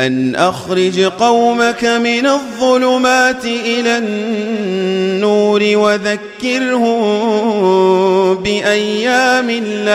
أن أخرج قومك من الظلمات إلى النور وذكرهم بأيام الله.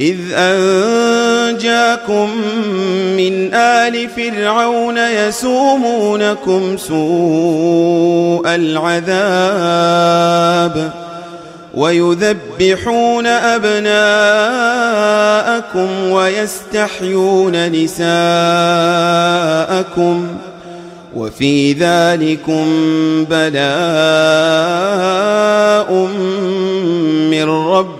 إذ أنجاكم من آل فرعون يسومونكم سوء العذاب ويذبحون أبناءكم ويستحيون نساءكم وفي ذلكم بلاء من رب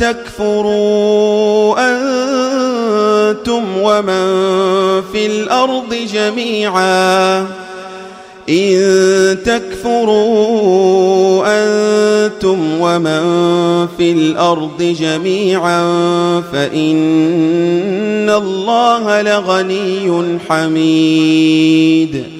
تكفروا أنتم ومن في الأرض جميعا. إن تكفروا أنتم ومن في الأرض جميعا فإن الله لغني حميد.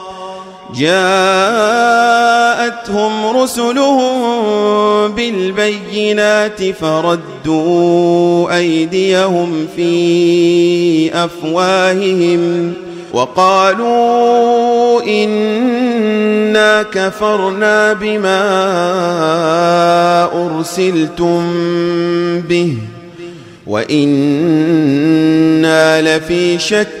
جاءتهم رسلهم بالبينات فردوا أيديهم في أفواههم وقالوا إنا كفرنا بما أرسلتم به وإنا لفي شك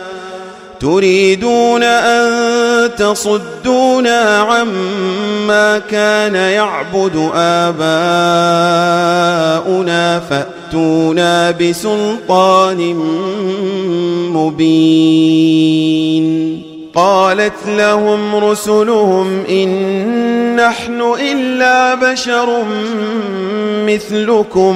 تريدون أن تصدونا عما كان يعبد آباؤنا فأتونا بسلطان مبين. قالت لهم رسلهم إن نحن إلا بشر مثلكم.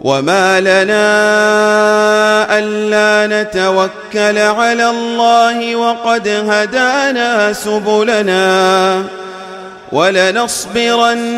وما لنا ألا نتوكل على الله وقد هدانا سبلنا ولنصبرن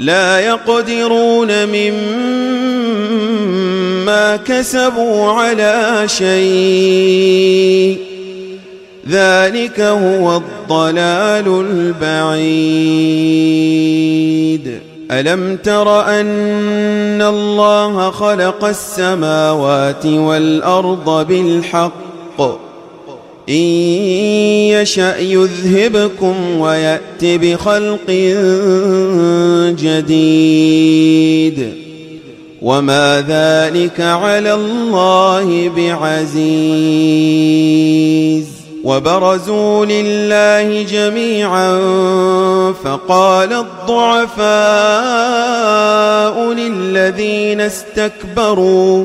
لا يقدرون مما كسبوا على شيء. ذلك هو الضلال البعيد. ألم تر أن الله خلق السماوات والأرض بالحق؟ إن يشأ يذهبكم ويأتي بخلق جديد. وما ذلك على الله بعزيز. وبرزوا لله جميعا فقال الضعفاء للذين استكبروا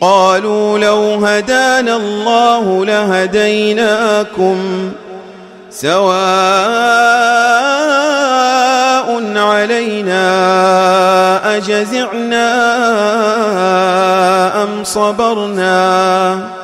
قالوا لو هدانا الله لهديناكم سواء علينا أجزعنا أم صبرنا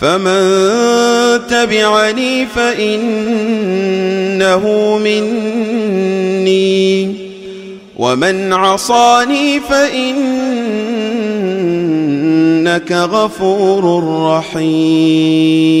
فمن تبعني فإنه مني ومن عصاني فإنك غفور رحيم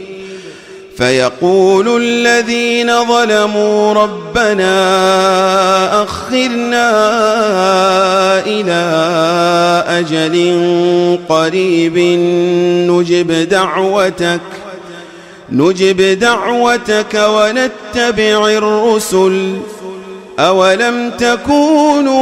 فيقول الذين ظلموا ربنا أخرنا إلى أجل قريب نجب دعوتك نجب دعوتك ونتبع الرسل أولم تكونوا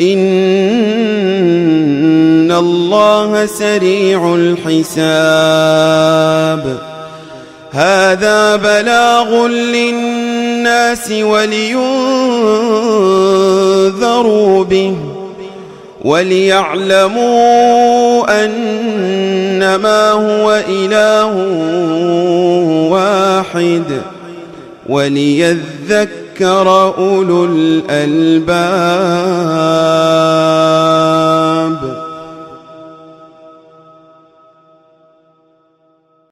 ان الله سريع الحساب هذا بلاغ للناس ولينذروا به وليعلموا انما هو اله واحد وليذكر ذكر أولو الألباب.